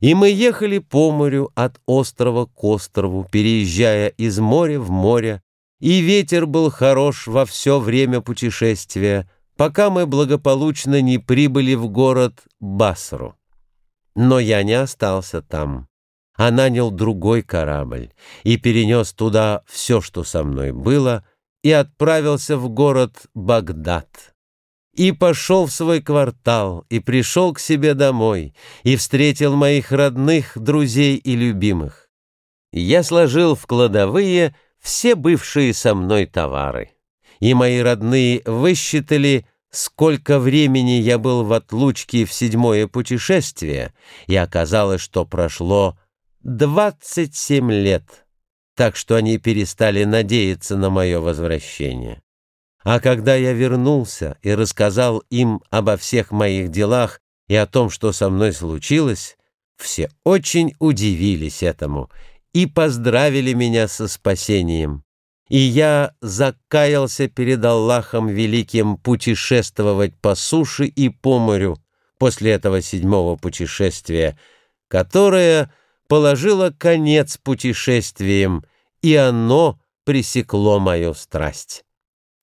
И мы ехали по морю от острова к острову, переезжая из моря в море, и ветер был хорош во все время путешествия, пока мы благополучно не прибыли в город Басру. Но я не остался там, а нанял другой корабль и перенес туда все, что со мной было, и отправился в город Багдад и пошел в свой квартал, и пришел к себе домой, и встретил моих родных, друзей и любимых. Я сложил в кладовые все бывшие со мной товары, и мои родные высчитали, сколько времени я был в отлучке в седьмое путешествие, и оказалось, что прошло двадцать семь лет, так что они перестали надеяться на мое возвращение. А когда я вернулся и рассказал им обо всех моих делах и о том, что со мной случилось, все очень удивились этому и поздравили меня со спасением. И я закаялся перед Аллахом Великим путешествовать по суше и по морю после этого седьмого путешествия, которое положило конец путешествиям, и оно пресекло мою страсть.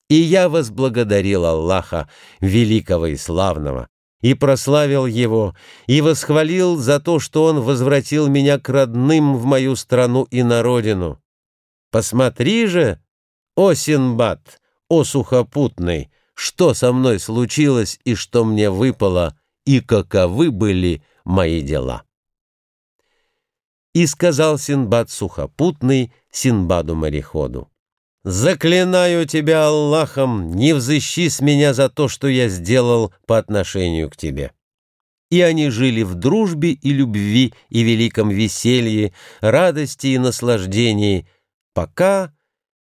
И я возблагодарил Аллаха, великого и славного, и прославил Его, и восхвалил за то, что Он возвратил меня к родным в мою страну и на родину. Посмотри же, о Синбад, о сухопутный, что со мной случилось и что мне выпало, и каковы были мои дела. И сказал Синбад сухопутный Синбаду-мореходу. Заклинаю тебя Аллахом, не взыщи с меня за то, что я сделал по отношению к тебе. И они жили в дружбе и любви и великом веселье, радости и наслаждении, пока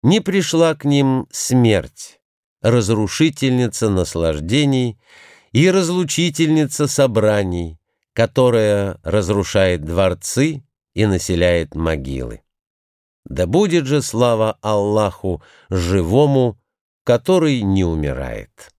не пришла к ним смерть, разрушительница наслаждений и разлучительница собраний, которая разрушает дворцы и населяет могилы. Да будет же слава Аллаху живому, который не умирает.